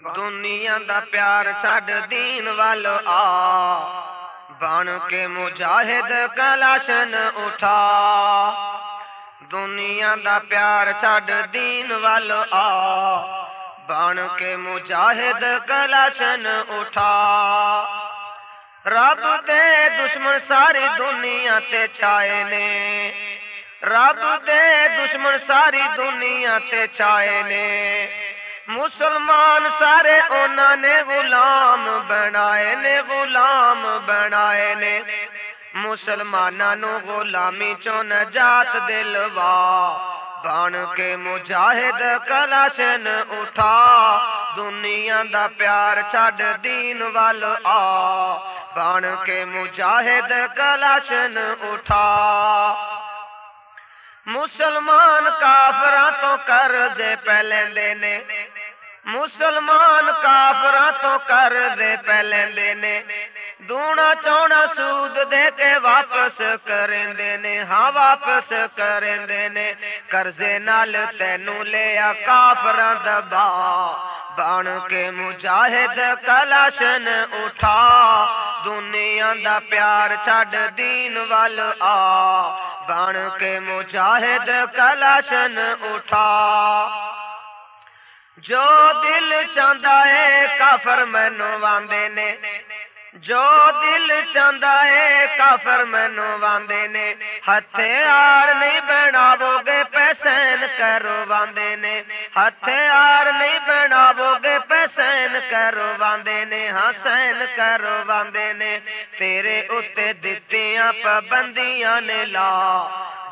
دنیا دا پیار چھڈ دین وال آ بن کے مجاہد کلاشن اٹھا دنیا دا پیار چھڈ دین وال آ بن کے مجاہد کلاشن اٹھا رب دے دشمن ساری دنیا تے چھائے نے رب دے دشمن ساری دنیا تے چھائے نے مسلمان سارے اونا نے غلام بنائے نے، غلام بنائے نے۔ مسلمانوں غلامی چو نجات دلوا۔ بان کے مجاہد کلاشن اٹھا۔ دنیا دا پیار چھڑ دین وال آ۔ بان کے مجاہد کلاشن اٹھا۔ مسلمان کافران تو کرزے پہلے دینے۔ مسلمان کافران تو کر دے پہلے دینے دونہ چونہ سود دے کے واپس کریں دینے ہاں واپس کریں دینے کرزے نال تینوں لیا کافران دبا بان کے مجاہد کلاشن اٹھا، دنیا دا پیار چھڑ دین وال آ بان کے مجاہد کلاشن اٹھا۔ جو دل چاہتا ہے کافر مینو واندے نے جو دل چاہتا ہے کافر مینو واندے نے ہتھیار نہیں بناو گے پیسین کرواندے نے ہتھیار نہیں بناو گے پیسین کرواندے نے حسین کرواندے نے تیرے اتنے دتیاں پابندیاں نے لا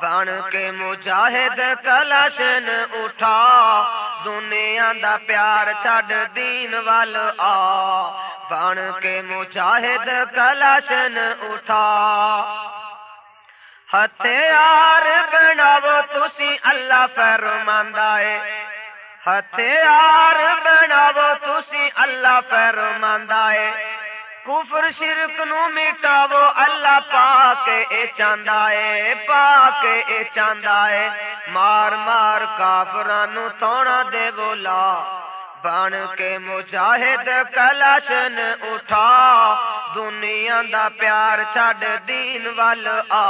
بن کے مجاہد کلاشن اٹھا دنیا دا پیار چھڈ دین وال آ بن کے مجاہد کلاشن اٹھا ہتھیار بناو تسی اللہ فرماندا ہے ہتھیار بناو تسی اللہ فرماندا ہے کفر شرک نو مٹاو، اللہ پاک اے چاہتا ہے پاک اے چاہتا ہے مار مار کافران توڑا دے بولا، بن کے مجاہد کلاشن اٹھا۔ دنیا دا پیار چھڈ دین وال آ۔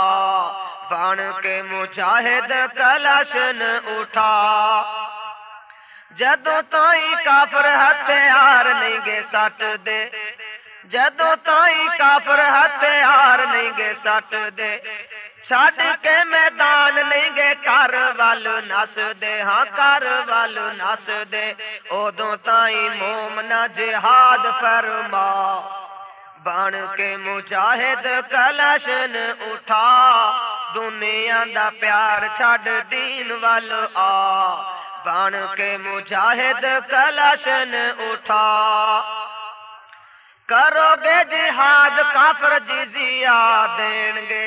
بن کے مجاہد کلاشن اٹھا۔ جدو تائی کافر ہتھیار نہیں گے سٹ دے جدو تائی کافر ہتھیار نہیں گے سٹ دے چھڈ کے میدان نہیں گے کر وال دے ہاں کر وال نس دے ادو تائی مومنا جہاد فرما بن کے مجاہد کلشن اٹھا دنیا دا پیار چھڈ دین وال آ بن کے مجاہد کلشن اٹھا کرو گے جہاد کافر جزیا دین گے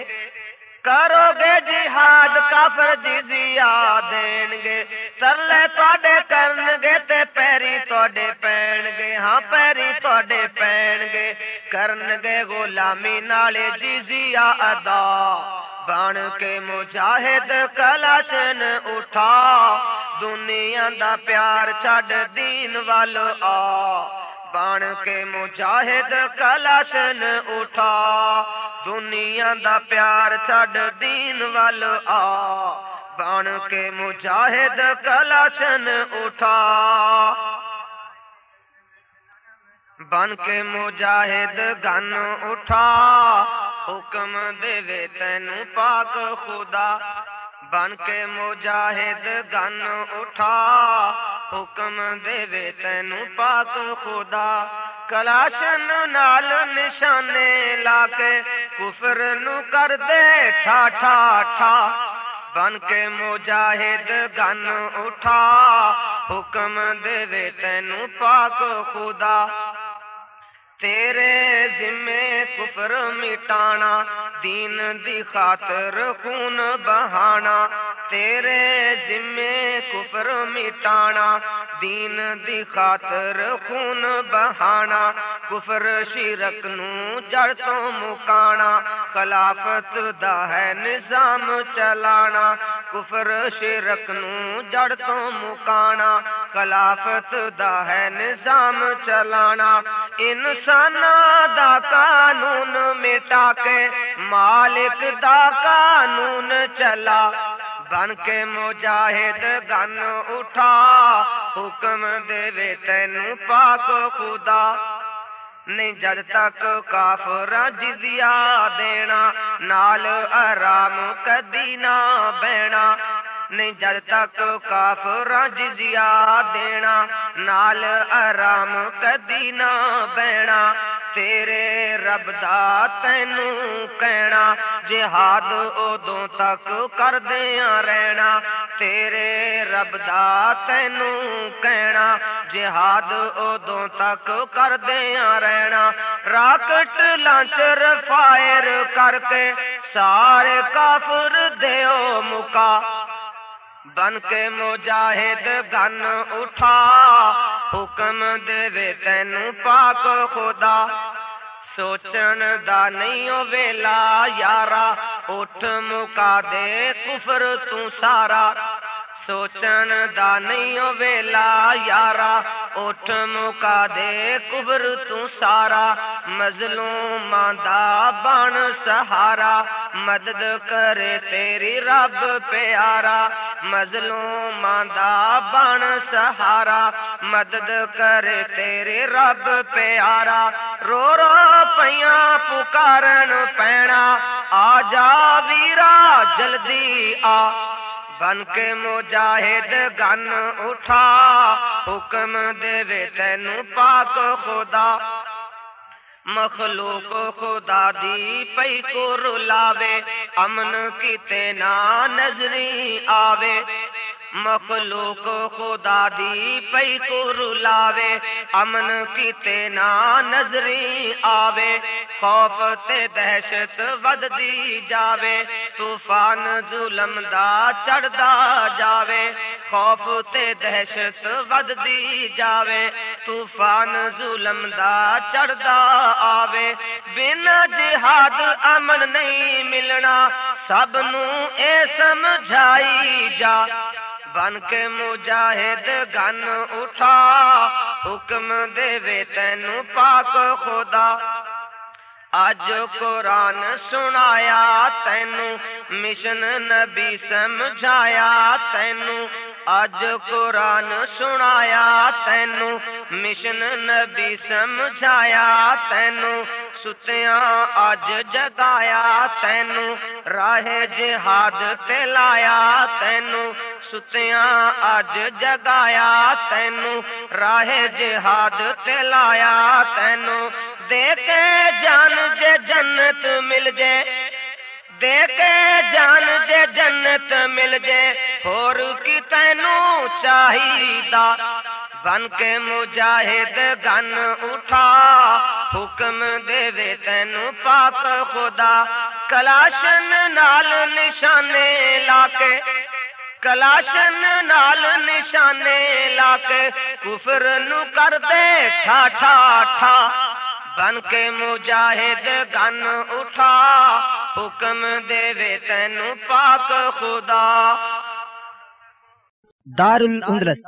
کرو گے جہاد کافر جزیا دین گے ترلے توڑے کرن گے تے پیری توڑے پین گے ہاں پیری توڑے پین گے کرن گے غلامی نالے جزیا ادا بن کے مجاہد کلاشن اٹھا دنیا دا پیار چھڈ دین والو آ بان کے مجاہد کلاشن اٹھا دنیا دا پیار چھڈ دین وال آ بان کے مجاہد کلاشن اٹھا بن کے مجاہد گن اٹھا حکم دے تین پاک خدا بن کے مجاہد گن اٹھا حکم دے تینو پاک خدا کلاشن نال نشانے لا کے کفر نو کر دے ٹھا ٹھا ٹھا بن کے مجاہد گن اٹھا حکم دے تینو پاک خدا تیرے ذمے کفر مٹانا دین دی خاطر خون بہانا تیرے ذمے کفر مٹانا، دین دی خاطر خون بہانا، کفر شرک نو جڑ تو مکانا، خلافت دا ہے نظام چلانا، کفر شرک نو جڑ تو مکانا، خلافت دا ہے نظام چلانا انسان دا قانون مٹا کے، مالک دا قانون چلا ਦਾ ਕਾਨੂੰਨ ਚਲਾ ਬਨ ਕੇ ਮੁਜਾਹਿਦ ਗਨ ਉਠਾ ਹੁਕਮ ਦੇਵੇ ਤੈਨੂੰ ਪਾਕ ਖੁਦਾ ਨਹੀਂ ਜਦ ਤੱਕ ਕਾਫਰਾਂ ਜਿਜ਼ਿਆ ਦੇਣਾ ਨਾਲ ਆਰਾਮ ਕਦੀ ਨਾ ਬਹਿਣਾ ਨਹੀਂ ਜਦ ਤੱਕ ਕਾਫਰਾਂ ਜਿਜ਼ਿਆ ਦੇਣਾ ਨਾਲ ਆਰਾਮ ਕਦੀ ਨਾ ਬਹਿਣਾ ਤੇਰੇ ਰੱਬ ਦਾ ਤੈਨੂੰ ਕਹਿਣਾ ਜਿਹਾਦ ਉਦੋਂ ਤੱਕ ਕਰਦਿਆਂ ਰਹਿਣਾ ਤੇਰੇ ਰੱਬ ਦਾ ਤੈਨੂੰ ਕਹਿਣਾ ਜਿਹਾਦ ਉਦੋਂ ਤੱਕ ਕਰਦਿਆਂ ਰਹਿਣਾ ਰਾਕਟ ਲਾਂਚਰ ਫਾਇਰ ਕਰਕੇ ਸਾਰੇ ਕਾਫਰ ਦਿਓ ਮੁਕਾ ਬਨ ਕੇ ਮੁਜਾਹਿਦ ਗਨ ਉਠਾ ਹੁਕਮ ਦੇਵੇ ਤੈਨੂੰ ਪਾਕ ਖੁਦਾ ਸੋਚਣ ਦਾ ਨਹੀਂ ਓ ਵੇਲਾ ਯਾਰਾ ਉਠ ਮੁਕਾ ਦੇ ਕੁਫਰ ਤੂੰ ਸਾਰਾ ਸੋਚਣ ਦਾ ਨਹੀਂ ਓ اٹھ مکا دے کبر تو سارا مظلوم ماندہ بن سہارا۔ مدد کرے تیری رب پیارا۔ مظلوم ماندہ بن سہارا۔ مدد کرے تیرے رب پیارا۔ رو رو پیاں پکارن پینا۔ آ جا ویرا، جلدی آ۔ بن کے مجاہد گن اٹھا حکم دے وے تینو پاک خدا مخلوق خدا دی پئی کو رلاوے امن کی تینا نظری آوے مخلوق خدا دی پئی کو رلاوے امن کی تینا نظری آوے خوف تے دہشت ود دی جاوے طوفان ظلم دا چڑھدا جاوے، خوف تے دہشت ود دی جاوے۔ طوفان ظلم دا چڑھدا آوے۔ بین جہاد امن نہیں ملنا، سب نو اے سمجھائی جا۔ بن کے مجاہد گن اٹھا، حکم دے وے تینو پاک خدا۔ اج قرآن سنایا، تینو مشن نبی سمجھایا، تینو اج قرآن سنایا، تینو مشن نبی سمجھایا، تینو ستیاں اج جگایا، تینو راہ جہاد تلایا لایا، تینو ستیاں اج جگایا، تینو راہ جہاد تلایا تینو دیکھے جان جے جنت مل جے۔ دیکھے جان جے جنت مل جے۔ ہور کی تینوں چاہیدہ۔ بن کے مجاہد گن اٹھا۔ حکم دے وے تینو پاک خدا۔ کلاشن نال نشانے لاکے۔ کلاشن نال نشانے لاکے۔ کفر نو کر دے ٹھا ٹھا ٹھا۔ بن کے مجاہد گن اٹھا حکم دے تینو پاک خدا دار الاندلس